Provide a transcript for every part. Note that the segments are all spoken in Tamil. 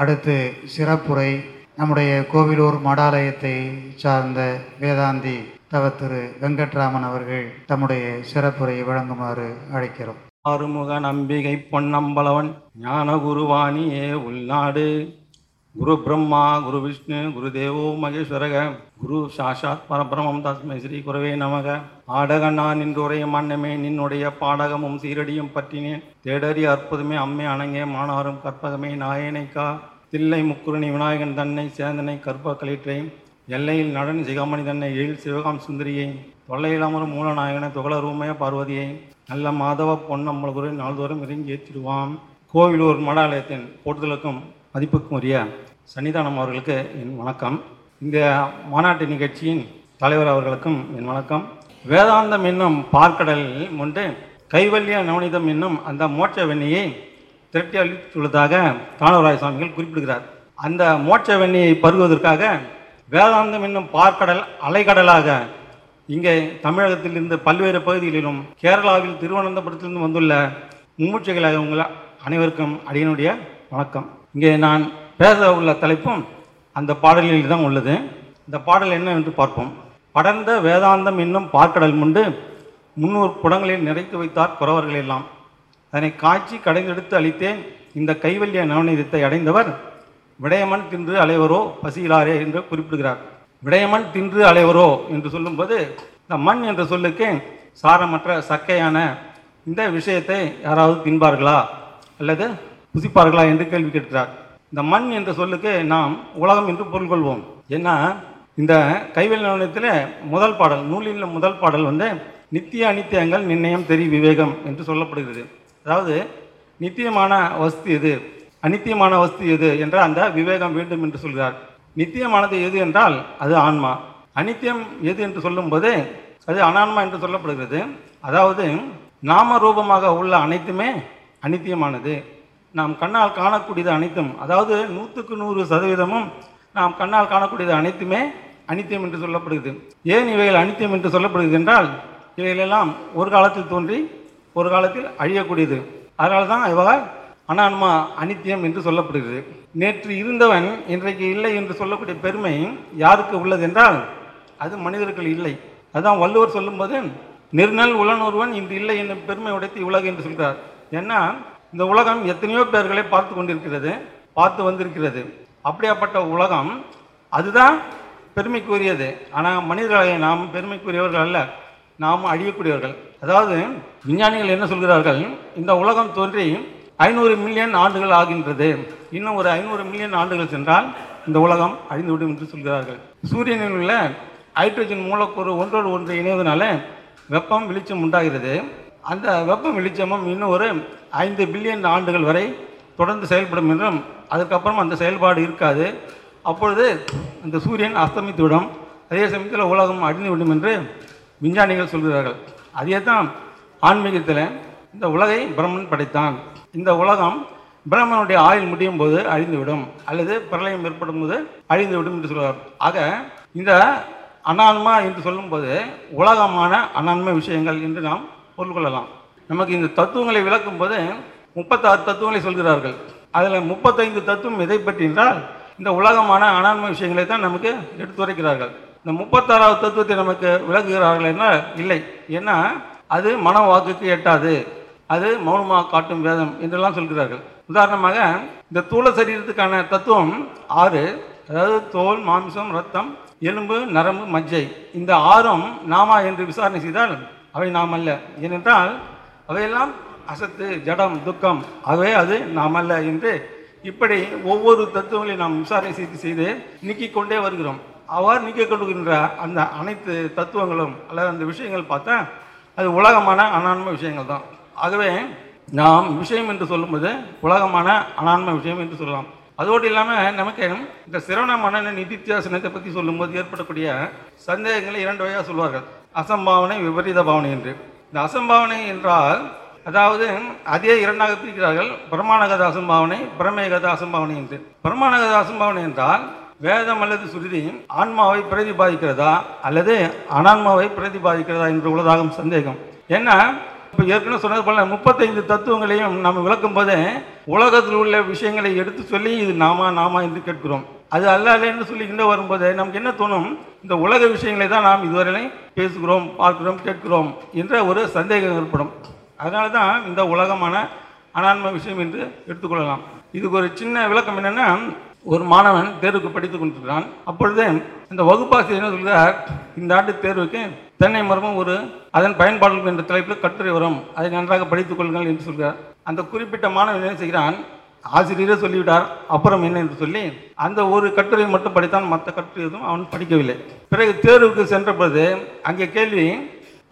அடுத்து சிறப்புரை நம்முடைய கோவிலூர் மடாலயத்தை சார்ந்த வேதாந்தி தவ திரு வெங்கட்ராமன் அவர்கள் தம்முடைய சிறப்புரையை வழங்குமாறு அழைக்கிறோம். ஆறுமுக நம்பிகை பொன்னம்பலவன் ஞான குருவாணியே உள்நாடு. குரு பிரம்மா குரு விஷ்ணு குரு தேவோ மகேஸ்வரக குரு சாஷாத் பரபிரமம் தஸ்மை ஸ்ரீ குருவே நமக. ஆடக நான் நின்றுரைய மன்னமே நின்னுடைய பாடகமும் சீரடியும் பற்றினேன் தேடறி அற்புதமே அம்மே அணங்கே மாணவரும் கற்பகமே நாயனைக்கா. தில்லை முக்குருணி விநாயகன் தன்னை சேந்தனை கற்ப கலிற்றை எல்லையில் நடன் சிகாமணி தன்னை எழில் சிவகாம் சுந்தரியை. தொல்லையில் மூலநாயகனை துகளரூமய பார்வதியை. நல்ல மாதவ பொன்னம்பல குரு நாள்தோறும் இறங்கி ஏற்றிடுவான் கோவிலூர் மடாலயத்தின் போட்டுதலுக்கும் மதிப்புக்கும் உரிய சன்னிதானம் அவர்களுக்கு என் வணக்கம். இந்த மாநாட்டு நிகழ்ச்சியின் தலைவர் அவர்களுக்கும் என் வணக்கம். வேதாந்தம் என்னும் பார்க்கடலில் முன்பு கைவல்ய நவனிதம் என்னும் அந்த மோட்ச வெண்ணியை திரட்டி அளித்துள்ளதாக தானவராய சுவாமிகள் குறிப்பிடுகிறார். அந்த மோட்ச வெண்ணியை பருகுவதற்காக வேதாந்தம் என்னும் பார்க்கடல் அலைக்கடலாக இங்கே தமிழகத்திலிருந்து பல்வேறு பகுதிகளிலும் கேரளாவில் திருவனந்தபுரத்திலிருந்து வந்துள்ள மும்மூச்சைகளாக உங்கள் அனைவருக்கும் அடியனுடைய வணக்கம். இங்கே நான் பேச உள்ள தலைப்பும் அந்த பாடலில் தான் உள்ளது. இந்த பாடல் என்ன என்று பார்ப்போம். படர்ந்த வேதாந்தம் என்னும் பார்க்கடல் முண்டு முன்னூறு குடங்களில் நிறைத்து வைத்தார் குறவர்கள் எல்லாம் அதனை காய்ச்சி கடைந்தெடுத்து அளித்தேன் இந்த கைவல்ய நவநீதத்தை அடைந்தவர் விடயமன் தின்று அலைவரோ பசியிலாரே என்று குறிப்பிடுகிறார். விடயமன் தின்று அலைவரோ என்று சொல்லும்போது இந்த மண் என்ற சொல்லுக்கு சாரமற்ற சக்கையான இந்த விஷயத்தை யாராவது தின்பார்களா அல்லது புசிப்பார்களா என்று கேள்வி கேட்கிறார். இந்த மண் என்ற சொல்லுக்கு நாம் உலகம் என்று பொருள் கொள்வோம். ஏன்னா இந்த கைவேல் நிறுவனத்தில் முதல் பாடல் நூலில் முதல் பாடல் வந்து நித்திய அனித்தியங்கள் நிர்ணயம் தெரி விவேகம் என்று சொல்லப்படுகிறது. அதாவது நித்தியமான வஸ்து எது? அனித்தியமான வஸ்து எது என்ற அந்த விவேகம் வேண்டும் என்று சொல்கிறார். நித்தியமானது எது என்றால் அது ஆன்மா. அனித்தியம் எது என்று சொல்லும்போது அது அனான்மா என்று சொல்லப்படுகிறது. அதாவது நாம ரூபமாக உள்ள அனைத்துமே அனித்தியமானது நாம் கண்ணால் காணக்கூடியது அனைத்தும் அதாவது நூற்றுக்கு நூறு சதவீதமும் நாம் கண்ணால் காணக்கூடியது அனைத்துமே அனித்தியம் என்று சொல்லப்படுகிறது. ஏன் இவைகள் அனித்தியம் என்று சொல்லப்படுகிறது என்றால் இவைகளெல்லாம் ஒரு காலத்தில் தோன்றி ஒரு காலத்தில் அழியக்கூடியது. அதனால தான் இவர்கள் அனான்மா அனித்தியம் என்று சொல்லப்படுகிறது. நேற்று இருந்தவன் இன்றைக்கு இல்லை என்று சொல்லக்கூடிய பெருமை யாருக்கு உள்ளது என்றால் அது மனிதர்கள் இல்லை. அதுதான் வள்ளுவர் சொல்லும்போது நெருநல் உளனொருவன் இன்று இல்லை என்னும் பெருமை உடைத்து உலகு என்று சொல்கிறார். ஏன்னா இந்த உலகம் எத்தனையோ பேர்களை பார்த்து கொண்டிருக்கிறது பார்த்து வந்திருக்கிறது. அப்படியாப்பட்ட உலகம் அதுதான் பெருமைக்குரியது. ஆனால் மனிதர்களை நாம் பெருமைக்குரியவர்கள் அல்ல நாம் அழியக்கூடியவர்கள். அதாவது விஞ்ஞானிகள் என்ன சொல்கிறார்கள்? இந்த உலகம் தோன்றி ஐநூறு மில்லியன் ஆண்டுகள் ஆகின்றது. இன்னும் ஒரு ஐநூறு மில்லியன் ஆண்டுகள் சென்றால் இந்த உலகம் அழிந்துவிடும் என்று சொல்கிறார்கள். சூரியனில் உள்ள ஹைட்ரஜன் மூலக்கூறு ஒன்றோடு ஒன்று இணைவதனால வெப்பம் வெளிச்சம் உண்டாகிறது. அந்த வெப்ப வெளிச்சமும் இன்னும் ஒரு ஐந்து பில்லியன் ஆண்டுகள் வரை தொடர்ந்து செயல்படும் என்றும் அதுக்கப்புறம் அந்த செயல்பாடு இருக்காது. அப்பொழுது இந்த சூரியன் அஸ்தமித்துவிடும் அதே சமயத்தில் உலகம் அழிந்துவிடும் என்று விஞ்ஞானிகள் சொல்கிறார்கள். அதே தான் ஆன்மீகத்தில் இந்த உலகை பிரம்மன் படைத்தான். இந்த உலகம் பிரம்மனுடைய ஆயுள் முடியும் போது அழிந்துவிடும் அல்லது பிரளயம் ஏற்படும் போது அழிந்துவிடும் என்று சொல்கிறார் ஆக இந்த அனான்மா என்று சொல்லும்போது உலகமான அனான்ம விஷயங்கள் என்று நாம் பொருள் கொள்ளலாம். நமக்கு இந்த தத்துவங்களை விளக்கும் போது முப்பத்தாறு தத்துவங்களை சொல்கிறார்கள். அதில் முப்பத்தைந்து தத்துவம் எதை பற்றி என்றால் இந்த உலகமான அனான்ம விஷயங்களை தான் நமக்கு எடுத்துரைக்கிறார்கள் இந்த முப்பத்தாறாவது தத்துவத்தை நமக்கு விளக்குகிறார்கள் என்ன இல்லை. ஏன்னா அது மன வாக்குக்கு எட்டாது. அது மௌனமாக காட்டும் வேதம் என்றெல்லாம் சொல்கிறார்கள். உதாரணமாக இந்த தூள சரீரத்துக்கான தத்துவம் ஆறு. அதாவது தோல் மாம்சம் ரத்தம் எலும்பு நரம்பு மஜ்ஜை. இந்த ஆறும் நாமா என்று விசாரணை செய்தால் அவை நாம் அல்ல. ஏனென்றால் அவையெல்லாம் அசத்து ஜடம் துக்கம் ஆகவே அது நாம் அல்ல என்று இப்படி ஒவ்வொரு தத்துவங்களையும் நாம் விசாரணை செய்து செய்து நீக்கிக் கொண்டே வருகிறோம். அவ்வாறு நீக்கிக் கொண்டிருக்கின்ற அந்த அனைத்து தத்துவங்களும் அல்லது அந்த விஷயங்கள் பார்த்தா அது உலகமான அனான்ம விஷயங்கள் தான். ஆகவே நாம் விஷயம் என்று சொல்லும்போது உலகமான அனான்ம விஷயம் என்று சொல்லலாம். அதோடு இல்லாமல் நமக்கு இந்த சிரவண மன்னன நிதித்தியாசனத்தை பற்றி சொல்லும்போது ஏற்படக்கூடிய சந்தேகங்களை இரண்டு வகையாக சொல்வார்கள். அசம்பாவனை விபரீத பாவனை என்று. இந்த அசம்பாவனை என்றால் அதாவது அதே இரண்டாக பிரிக்கிறார்கள் பிரமாணகத அசம்பாவனை பிரமேகத அசம்பாவனை என்று. பிரமாணகத அசம்பாவனை என்றால் வேதம் அல்லது சுருதி ஆன்மாவை பிரதிபாதிக்கிறதா அல்லது அனான்மாவை பிரதிபாதிக்கிறதா என்று உள்ளதாகும் சந்தேகம். ஏன்னா இப்போ ஏற்கனவே சொன்னது போல முப்பத்தைந்து தத்துவங்களையும் நம்ம விளக்கும் போதே உலகத்தில் உள்ள விஷயங்களை எடுத்து சொல்லி இது நாமா நாமா என்று கேட்கிறோம். அது அல்ல சொல்லிக்கிட்டே வரும்போது நமக்கு என்ன தோணும்? இந்த உலக விஷயங்களை தான் நாம் இதுவரை பேசுகிறோம் பார்க்கிறோம் கேட்கிறோம் என்ற ஒரு சந்தேகம் ஏற்படும். அதனால தான் இந்த உலகமான அனான்ம விஷயம் என்று எடுத்துக்கொள்ளலாம். இதுக்கு ஒரு சின்ன விளக்கம் என்னென்னா ஒரு மாணவன் தேர்வுக்கு படித்துக் கொண்டிருக்கிறான். அப்பொழுது இந்த வகுப்பாசிரியர் என்ன சொல்கிறார் இந்த ஆண்டு தேர்வுக்கு தென்னை மரமும் ஒரு அதன் பயன்பாடுகள் என்ற தலைப்பில் கட்டுரை வரும். அதை நன்றாக படித்துக் கொள்ளுங்கள் என்று சொல்கிறார் அந்த குறிப்பிட்ட மாணவன் என்ன செய்கிறான்? ஆசிரியரே சொல்லிவிட்டார் அப்புறம் என்ன என்று சொல்லி அந்த ஒரு கட்டுரையை மட்டும் படித்தான் மற்ற கட்டுரை எதுவும் அவன் படிக்கவில்லை. பிறகு தேர்வுக்கு சென்ற பொழுது அங்கே கேள்வி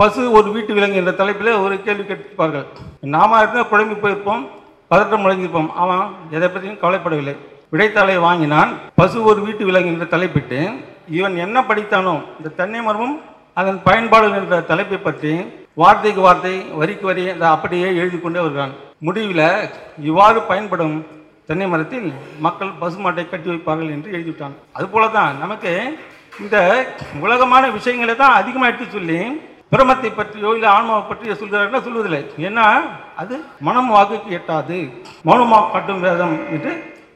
பசு ஒரு வீட்டு விலங்கு என்ற தலைப்பில் ஒரு கேள்வி கேட்டிருப்பார்கள் நாம இருந்தால் குழம்பி போயிருப்போம் பதட்டம் முழங்கியிருப்போம். அவன் எதை பற்றியும் கவலைப்படவில்லை. விடைத்தாளை வாங்கினான் பசு ஒரு வீட்டு விலங்கு என்ற தலைப்பிட்டு இவன் என்ன படித்தானோ இந்த தென்னை மர்மம் அதன் பயன்பாடுகள் என்ற தலைப்பை பற்றி வார்த்தைக்கு வார்த்தை வரிக்கு வரி அப்படியே எழுதி கொண்டே வருகிறான். முடிவில் இவ்வாறு பயன்படும் தென்னை மரத்தில் மக்கள் பசுமாட்டை கட்டி வைப்பார்கள் என்று எழுதிவிட்டாங்க அதுபோல தான் நமக்கு இந்த உலகமான விஷயங்களை தான் அதிகமாக எடுத்து சொல்லி பிரமத்தை பற்றியோ இல்லை ஆன்மாவை பற்றியோ சொல்கிறார்கள் சொல்வதில்லை. ஏன்னா அது மனம் வாக்குக்கு எட்டாது. மௌனமாக காட்டும் வேதம் என்று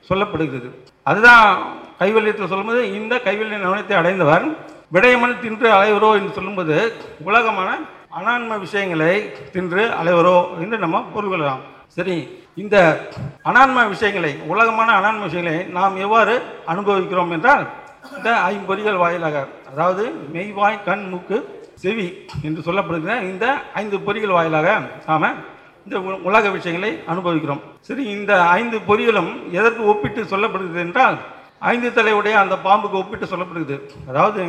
சொல்லப்படுகிறது. அதுதான் கைவல்யத்தில் சொல்லும்போது இந்த கைவல்ய நவனத்தை அடைந்தவர் விடயமனு தின்று அலைவரோ என்று சொல்லும்போது உலகமான அனான்ம விஷயங்களை தின்று அலைவரோ என்று நம்ம பொருள் கொள்ளலாம் சரி இந்த அனான்ம விஷயங்களை உலகமான அனான்ம விஷயங்களை நாம் எவ்வாறு அனுபவிக்கிறோம் என்றால் இந்த ஐம்பொறிகள் வாயிலாக அதாவது மெய்வாய் கண் மூக்கு செவி என்று சொல்லப்படுகிற இந்த ஐந்து பொறிகள் வாயிலாக நாம் இந்த உ- உலக விஷயங்களை அனுபவிக்கிறோம். சரி இந்த ஐந்து பொறிகளும் எதற்கு ஒப்பிட்டு சொல்லப்படுகிறது என்றால் ஐந்து தலையுடைய அந்த பாம்புக்கு ஒப்பிட்டு சொல்லப்படுகிறது. அதாவது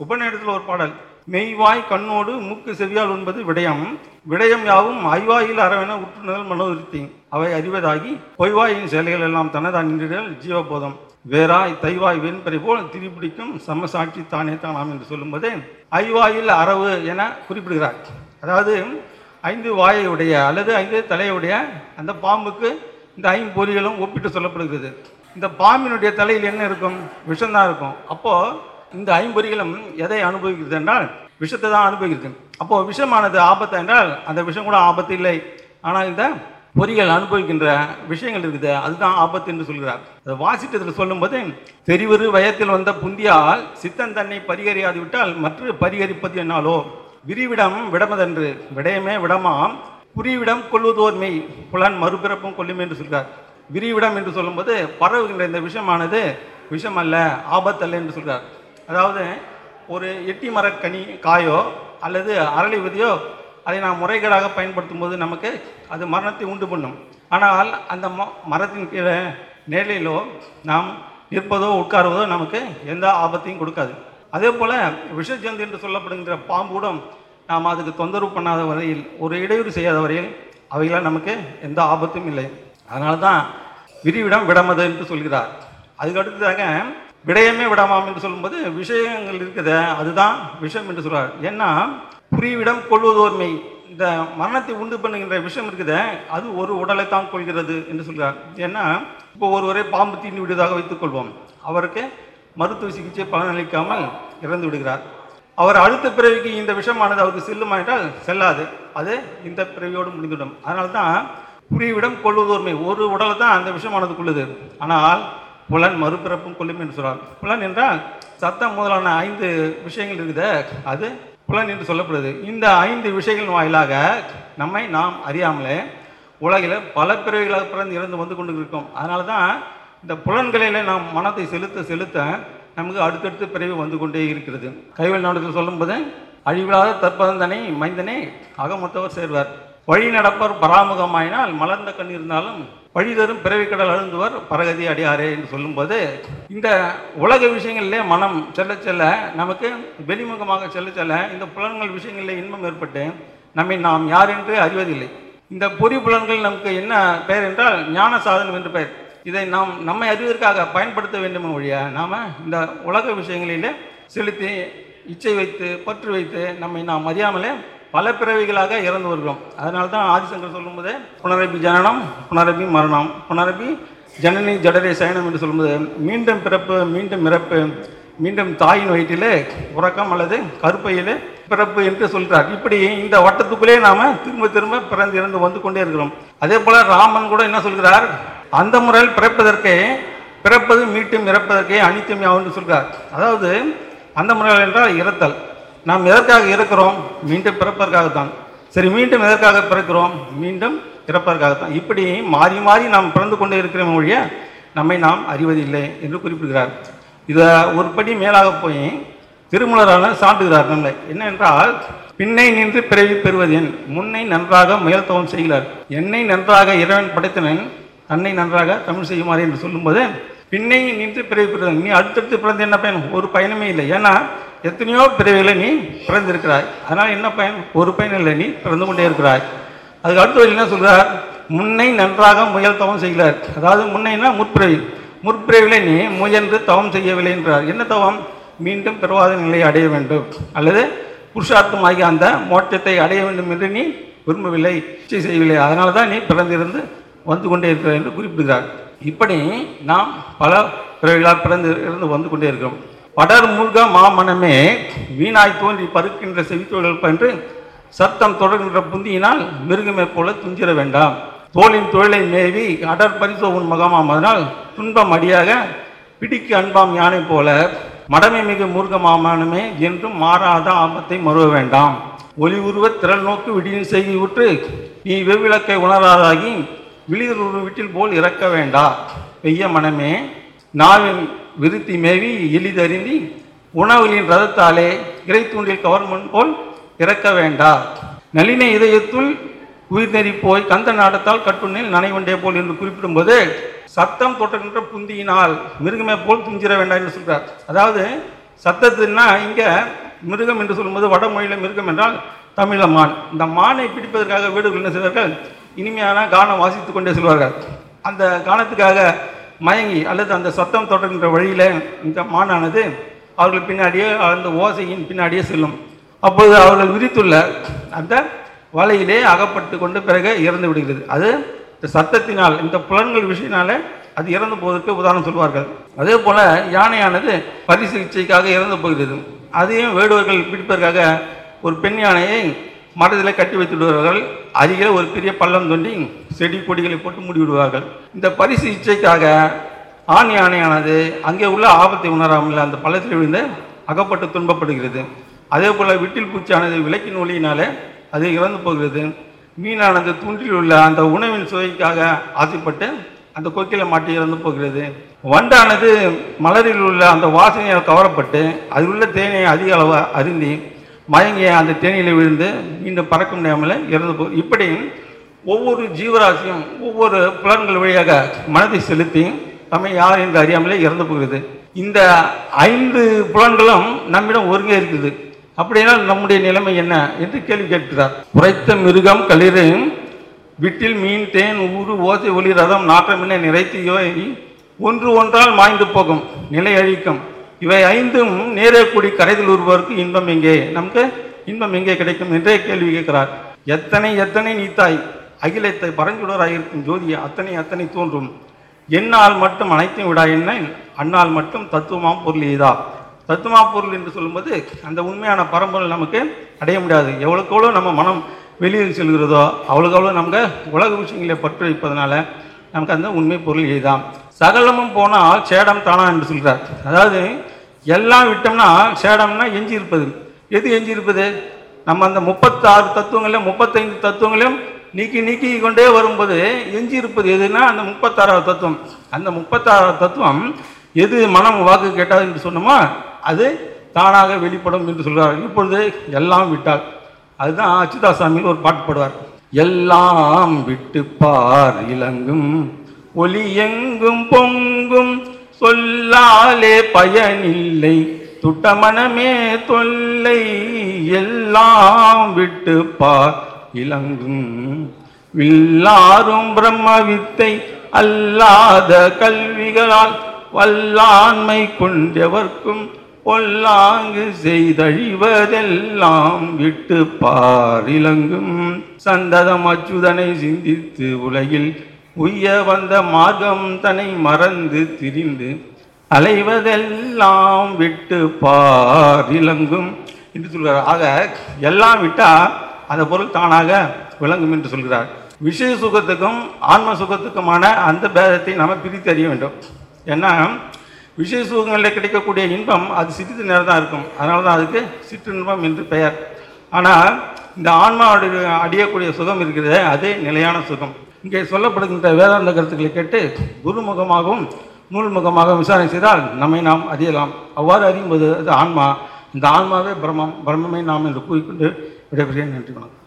உபநிடத்தில் ஒரு பாடல் மெய்வாய் கண்ணோடு மூக்கு செவியால் உண்பது விடயம். விடயம் யாவும் ஐவாயில் அறவென உற்றுணர்கள் மனோதிருத்தி அவை அறிவதாகி பொய்வாயின் செயல்கள் எல்லாம் தனதான் நின்றிடல் ஜீவபோதம். வேறாய் தைவாய் வெண்பறை போல் திரிபிடிக்கும் சமசாட்சி தானே தானாம் என்று சொல்லும்போது ஐவாயில் அறவு என குறிப்பிடுகிறார். அதாவது ஐந்து வாயையுடைய அல்லது ஐந்து தலையுடைய அந்த பாம்புக்கு இந்த ஐம்பொறிகளும் ஒப்பிட்டு சொல்லப்படுகிறது. இந்த பாம்பினுடைய தலையில் என்ன இருக்கும்? விஷம்தான் இருக்கும். அப்போது இந்த ஐம்பொறிகளும் எதை அனுபவிக்கிறது என்றால் விஷத்தை தான் அனுபவிக்கிறது. அப்போது விஷமானது ஆபத்து என்றால் அந்த விஷம் கூட ஆபத்து இல்லை. ஆனால் இந்த பொறிகள் அனுபவிக்கின்ற விஷயங்கள் இருக்குது அதுதான் ஆபத்து என்று சொல்கிறார். அதை வாசித்ததில் சொல்லும்போது தெரிவரு வயத்தில் வந்த புந்தியால் சித்தன் தன்னை பரிகரியாது விட்டால் மற்ற பரிகரிப்பது என்னாலோ? விரிவிடம் விடமதன்று விடயமே விடமாம். புரிவிடம் கொள்வதோர் மெய் புலன் மறுபிறப்பும் கொல்லும் என்று சொல்கிறார். விரிவிடம் என்று சொல்லும்போது பரவுகின்ற இந்த விஷமானது விஷம் அல்ல ஆபத்தல்ல என்று சொல்கிறார். அதாவது ஒரு எட்டி மரக்கனி காயோ அல்லது அரளி விதையோ அதை நாம் முறைகேடாக பயன்படுத்தும் போது நமக்கு அது மரணத்தை உண்டு பண்ணும். ஆனால் அந்த ம- மரத்தின் கீழே நிழலிலோ நாம் நிற்பதோ உட்காருவதோ நமக்கு எந்த ஆபத்தையும் கொடுக்காது. அதே போல் விஷஜந்தி என்று சொல்லப்படுகின்ற பாம்புடன் நாம் அதுக்கு தொந்தரவு பண்ணாத வரையில் ஒரு இடையூறு செய்யாத வரையில் அவைகளால் நமக்கு எந்த ஆபத்தும் இல்லை. அதனால தான் விரிவிடம் விடமது என்று சொல்கிறார். அதுக்கு அடுத்ததாக விடயமே விடாமாம் என்று சொல்லும்போது விஷயங்கள் இருக்குது. அதுதான் விஷம் என்று சொல்கிறார் ஏன்னா புரிவிடம் கொள்வதோர்மை இந்த மரணத்தை உண்டு பண்ணுகின்ற விஷயம் இருக்குது. அது ஒரு உடலை தான் கொள்கிறது என்று சொல்கிறார் ஏன்னா இப்போ ஒருவரை பாம்பு தீண்டி விடுவதாக வைத்துக் கொள்வோம். அவருக்கு மருத்துவ சிகிச்சை பலனளிக்காமல் இறந்து விடுகிறார். அவர் அடுத்த பிறவிக்கு இந்த விஷமானது அவருக்கு செல்லுமா என்றால் செல்லாது. அது இந்த பிறவியோடு முடிந்துவிடும். அதனால தான் புரிவிடம் கொள்வதோர்மை ஒரு உடலை தான் அந்த விஷமானது கொள்ளுது ஆனால் புலன் மறுபிறப்பும் கொல்லும் என்று சொல்றார் புலன் என்றால் சத்தம் முதலான ஐந்து விஷயங்கள் இருக்குது அது புலன் என்று சொல்லப்படுது. இந்த ஐந்து விஷயங்கள் வாயிலாக நம்மை நாம் அறியாமலே உலகில் பல பிறவிகளாக பிறந்து இறந்து வந்து கொண்டு இருக்கோம் அதனால தான் இந்த புலன்களில் நாம் மனத்தை செலுத்த செலுத்த நமக்கு அடுத்தடுத்து பிறவி வந்து கொண்டே இருக்கிறது. கைவல் நாடுகள் சொல்லும்போது அழிவில்லாத தற்பதந்தனை மைந்தனே அகமொத்தவர் சேர்வார். வழி நடப்பர் பராமுகமாயினால் மலர்ந்த கண் இருந்தாலும் வழி தரும் பிறவி கடல் அழுந்துவர் பரகதி அடியாரே என்று சொல்லும்போது இந்த உலக விஷயங்களிலே மனம் செல்ல செல்ல நமக்கு வெளிமுகமாக செல்ல செல்ல இந்த புலன்கள் விஷயங்களிலே இன்பம் ஏற்பட்டு நம்மை நாம் யார் என்று அறிவதில்லை. இந்த பொறி புலன்கள் நமக்கு என்ன பெயர் என்றால் ஞான சாதனம் என்று பெயர். இதை நாம் நம்மை அறிவதற்காக பயன்படுத்த வேண்டும் ஒழிய நாம் இந்த உலக விஷயங்களிலே செலுத்தி இச்சை வைத்து பற்று வைத்து நம்மை நாம் அறியாமலே பல பிறவிகளாக இறந்து வருகிறோம். அதனால தான் ஆதிசங்கர் சொல்லும்போது புனரபி ஜனனம் புனரபி மரணம் புனரபி ஜனனி ஜடரே சயனம் என்று சொல்லும்போது மீண்டும் பிறப்பு மீண்டும் இறப்பு மீண்டும் தாயின் வயிற்றிலே உறக்கம் அல்லது கருப்பையிலே பிறப்பு என்று சொல்கிறார். இப்படி இந்த வட்டத்துக்குள்ளே நாம் திரும்ப திரும்ப பிறந்து இறந்து வந்து கொண்டே இருக்கிறோம். அதே போல் ராமன் கூட என்ன சொல்கிறார்? அந்த முறையில் பிறப்பதற்கே பிறப்பது மீட்டும் இறப்பதற்கே அனித்தியம் யாவுன்னு சொல்கிறார். அதாவது அந்த முறையில் என்றால் இறத்தல் நாம் எதற்காக இருக்கிறோம்? மீண்டும் பிறப்பதற்காகத்தான். சரி மீண்டும் எதற்காக பிறக்கிறோம்? மீண்டும் இறப்பதற்காகத்தான். இப்படி மாறி மாறி நாம் பிறந்து கொண்டே இருக்கிறோம் மொழிய நம்மை நாம் அறிவதில்லை என்று குறிப்பிடுகிறார். இதை ஒரு படி மேலாக போய் திருமலரான சான்றுகிறார் நம்மளை என்னென்றால் பின்னை நின்று பிறவி பெறுவதேன் முன்னை நன்றாக முயல்தவம் செய்கிறார். என்னை நன்றாக இறைவன் படைத்தனன் தன்னை நன்றாக தமிழ் செய்யுமாறு என்று சொல்லும்போது பின்னை நின்று பிறவி பெறுவதன் நீ அடுத்தடுத்து பிறந்து என்ன பயன்? ஒரு பயனுமே இல்லை. ஏன்னா எத்தனையோ பிறவிகளை நீ பிறந்திருக்கிறாய். அதனால் என்ன பயன்? ஒரு பயன் இல்லை நீ பிறந்து கொண்டே இருக்கிறாய். அதுக்கு அடுத்த என்ன சொல்கிறார் முன்னை நன்றாக முயல் தவம் செய்கிறார். அதாவது முன்னைனா முற்பிறவி. முற்பிறவில நீ முயன்று தவம் செய்யவில்லை என்றார். என்ன தவம்? மீண்டும் பிறவாத நிலையை அடைய வேண்டும். அல்லது புருஷார்த்தமாகிய அந்த மோட்சத்தை அடைய வேண்டும் என்று நீ விரும்பவில்லை இச்சை செய்யவில்லை. அதனால தான் நீ பிறந்திருந்து வந்து கொண்டே இருக்கிறார் என்று குறிப்பிடுகிறார். இப்படி நாம் பல பிறவிகளால் பிறந்து இருந்து வந்து கொண்டே இருக்கிறோம். படர் மூழ்க மாமனமே வீணாய் தோன்றி பருக்கின்ற செவித்தொழில் பன்று சத்தம் தொடர்கின்ற புந்தியினால் மிருகமே போல துஞ்சிட வேண்டாம். தோளின் தொழிலை மேவி அடர் பரிசோ உன் மகமாம். அதனால் துன்பம் அடியாக பிடிக்கு அன்பாம் யானை போல மடமை மிகு மூர்க்கமாமனமே என்றும் மாறாத ஆபத்தை மறுவ வேண்டாம். ஒளி உருவ திரள் நோக்கு விடியின் செய்தி உற்று நீ வெவ்விளக்கை உணராதாகி விளிர் வீட்டில் போல் இறக்க வேண்டா. பெய்ய மனமே நாவின் விருத்தி மேவி எளிதறிந்தி உணவுகளின் ரதத்தாலே இறைத்தூண்டில் கவர்மெண்ட் போல் இறக்க வேண்டா. நளின இதயத்துள் உயிர்நெறி போய் கந்த நாடத்தால் கட்டுண்ணில் நனைவண்டே போல் என்று குறிப்பிடும்போது சத்தம் தொட்டுகின்ற புந்தியினால் மிருகமே போல் துஞ்சிட வேண்டாம் என்று சொல்றார். அதாவது சத்தத்துனா இங்க மிருகம் என்று சொல்லும்போது வடமொழியில மிருகம் என்றால் தமிழ மான். இந்த மானை பிடிப்பதற்காக வீடுகள் என்ன செய்வார்கள்? இனிமையான கானம் வாசித்துக் கொண்டே செல்வார்கள். அந்த கானத்துக்காக மயங்கி அல்லது அந்த சத்தம் தொடர்கின்ற வழியில் இந்த மானானது அவர்கள் பின்னாடியே அந்த ஓசையின் பின்னாடியே செல்லும். அப்போது அவர்கள் விரித்துள்ள அந்த வலையிலே அகப்பட்டு கொண்டு பிறகு இறந்து விடுகிறது. அது இந்த சத்தத்தினால் இந்த புலன்கள் விஷயனால அது இறந்து போவதற்கு உதாரணம் சொல்வார்கள். அதே போல யானையானது பரிசிகிச்சைக்காக இறந்து போகிறது. அதையும் வேடுவர்கள் பிடிப்பதற்காக ஒரு பெண் யானையை மரத்தில் கட்டி வைத்து விடுவார்கள் அருகில் ஒரு பெரிய பள்ளம் தோண்டி செடி கொடிகளை போட்டு மூடி விடுவார்கள் இந்த பரிசு இச்சைக்காக ஆண் யானையானது அங்கே உள்ள ஆபத்தை உணராமல் அந்த பள்ளத்தில் விழுந்து அகப்பட்டு துன்பப்படுகிறது. அதே போல் விட்டில் பூச்சியானது விளக்கின் ஒளியினாலே அது இறந்து போகிறது. மீனானது தூண்டில் உள்ள அந்த உணவின் சுவைக்காக ஆசைப்பட்டு அந்த கொக்கில மாட்டி இறந்து போகிறது. வண்டானது மலரில் உள்ள அந்த வாசனையால் கவரப்பட்டு அதில் உள்ள தேனை அதிக அளவு அருந்தி மயங்கிய அந்த தேனியில் விழுந்து மீண்டும் பறக்க முடியாமல் இறந்து போ இப்படி ஒவ்வொரு ஜீவராசியும் ஒவ்வொரு புலன்கள் வழியாக மனதை செலுத்தி தம்மை யார் என்று அறியாமலே இறந்து போகிறது. இந்த ஐந்து புலன்களும் நம்மிடம் ஒருங்கே இருக்குது. அப்படின்னா நம்முடைய நிலைமை என்ன என்று கேள்வி கேட்கிறார். உரைத்த மிருகம் களிறு விட்டில் மீன் தேன் ஊறு ஓசை ஒளி ரதம் நாற்றமின்ன நிறைத்து இவை ஒன்று ஒன்றால் மாய்ந்து போகும். நிலை அழிக்கும். இவை ஐந்தும் நேரே கூடி கரைதல் உருவருக்கு இன்பம் எங்கே? நமக்கு இன்பம் எங்கே கிடைக்கும்? என்றே கேள்வி கேட்கிறார். எத்தனை எத்தனை நீத்தாய் அகிலத்தை பரஞ்சுடராயிருக்கும் ஜோதி அத்தனை அத்தனை தோன்றும். என்னால் மட்டும் அனைத்தையும் விடா என்ன? அன்னால் மட்டும் தத்துவமாம் பொருள் எய்தா? தத்துவமா பொருள் என்று சொல்லும்போது அந்த உண்மையான பரம்பொருள் நமக்கு அடைய முடியாது. எவ்வளோக்கு எவ்வளோ நம்ம மனம் வெளியில் செல்கிறதோ அவ்வளோக்கு அவ்வளோ நமக்கு உலக விஷயங்களை பற்று வைப்பதனால நமக்கு அந்த உண்மை பொருள் இதுதான் சகலமும் போனால் சேடம் தானா என்று சொல்கிறார் அதாவது எல்லாம் விட்டோம்னா சேடம்னா எஞ்சி இருப்பது எது எஞ்சி இருப்பது நம்ம அந்த முப்பத்தாறு தத்துவங்களையும் முப்பத்தைந்து தத்துவங்களையும் நீக்கி நீக்கி கொண்டே வரும்போது எஞ்சி இருப்பது எதுனா அந்த முப்பத்தாறாவது தத்துவம். அந்த முப்பத்தாறாவது தத்துவம் எது மனம் வாக்கு கேட்டாது என்று சொன்னோமோ அது தானாக வெளிப்படும் என்று சொல்கிறார். இப்பொழுது எல்லாம் விட்டார் அதுதான் அச்சுதாசாமியில் ஒரு பாட்டு பாடுவார். எல்லாம் விட்டு பார் இலங்கும் ஒளி எங்கும் பொங்கும் சொல்லாலே பயனில்லை. துட்டமனமே தொல்லை எல்லாம் விட்டு பார் இலங்கும். வில்லாரும் பிரம்ம வித்தை அல்லாத கல்விகளால் வல்லாண்மை கொண்டவர்க்கும் பொல்லாங்கு செய்தழிவதெல்லாம் விட்டு பாரிலங்கும் சந்ததம் அச்சுதனை சிந்தித்து உலகில் உய்ய வந்த மார்க்கம் தன்னை மறந்து திரிந்து அலைவதெல்லாம் விட்டு பாரிலங்கும் என்று சொல்கிறார். ஆக எல்லாம் விட்டால் அந்த பொருள் தானாக விளங்கும் என்று சொல்கிறார். விஷய சுகத்துக்கும் ஆன்ம சுகத்துக்குமான அந்த பேதத்தை நாம் பிரித்து அறிய வேண்டும். ஏன்னா விஷய சுகங்களில் கிடைக்கக்கூடிய இன்பம் அது சிறிது நேரம் தான் இருக்கும். அதனால தான் அதுக்கு சிற்றின்பம் என்று பெயர். ஆனால் இந்த ஆன்மாவுடைய அடையக்கூடிய சுகம் இருக்கிறது அதே நிலையான சுகம். இங்கே சொல்லப்படுகின்ற வேதாந்த கருத்துக்களை கேட்டு குருமுகமாகவும் நூல்முகமாகவும் விசாரணை செய்தால் நம்மை நாம் அறியலாம். அவ்வாறு அறியும்போது அது ஆன்மா இந்த ஆன்மாவே பிரம்மம் பிரம்மமே நாம் என்று கூறிக்கொண்டு விடைபெறுகிறேன். நன்றி வணக்கம்.